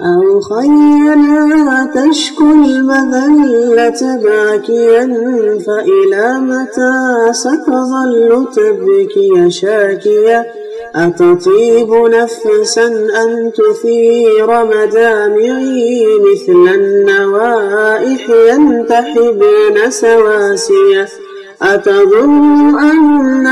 أو خيرا تشكو المذلة باكيا فإلى متى ستظل تبكي شاكيا أتطيب نفسا أن تثير مدامعي مثل النوائح ينتحبن سواسيا أتظن أن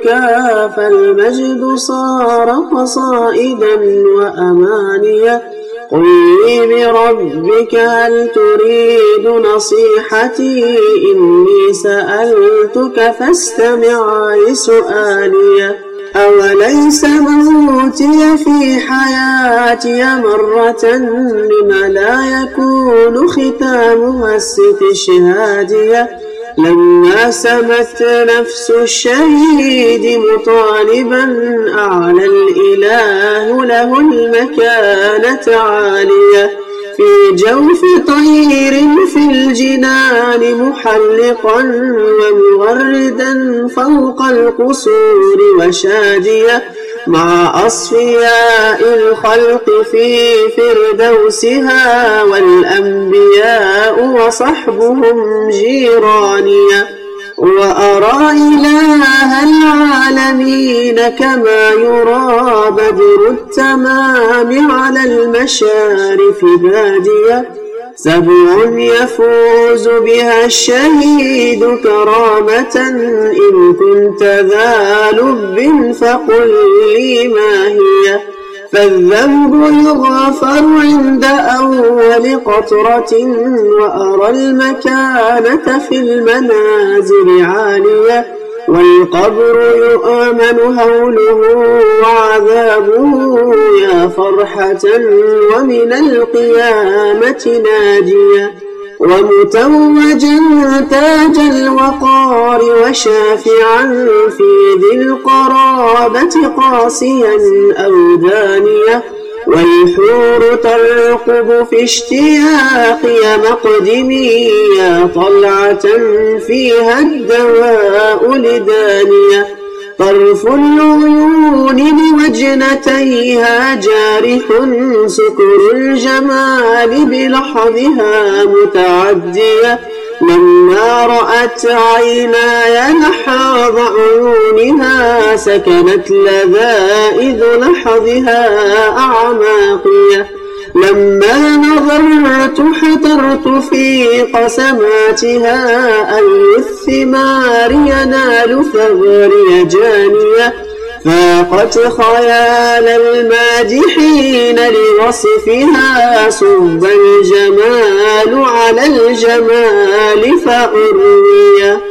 البكاء فالمجد صار قصائدا وأمانيا قل لي بربك هل تريد نصيحتي؟ إني سألتك فاستمع لسؤالي. أوليس موتي في حياتي مرة لم لا يكون ختامها استشهادية لما سمت نفس الشهيد مطالبا أعلى الإله له المكانة عالية. في جوف طير في الجنان محلقا ومغردا فوق القصور وشادية. مع أصفياء الخلق في فردوسها والأنبياء وصحبهم جيرانية وأرى إله العالمين كما يرى بدر التمام على المشارف بادية سبع يفوز بها الشهيد كرامة إن كنت ذا لب فقل لي ما هي فالذنب يغفر عند أول قطرة وأرى المكانة في المنازل عالية والقبر يؤمن هوله وعذابه فرحة ومن القيامة ناجية ومتوجا تاج الوقار وشافعا في ذي القرابة قاسيا أو دانية والحور ترقب في اشتياق مقدمي يا طلعة فيها الدواء لدانية طرف العيون لوجنتيها جارح سكر الجمال بلحظها متعدية. لما رأت عيناي لحاظ عيونها سكنت لذائذ لحظها أعماقية. لما حترت قسماتها أي الثمار ينال ثغري جانية. فاقت خيال المادحين لوصفها صب الجمال على الجمال فأروية.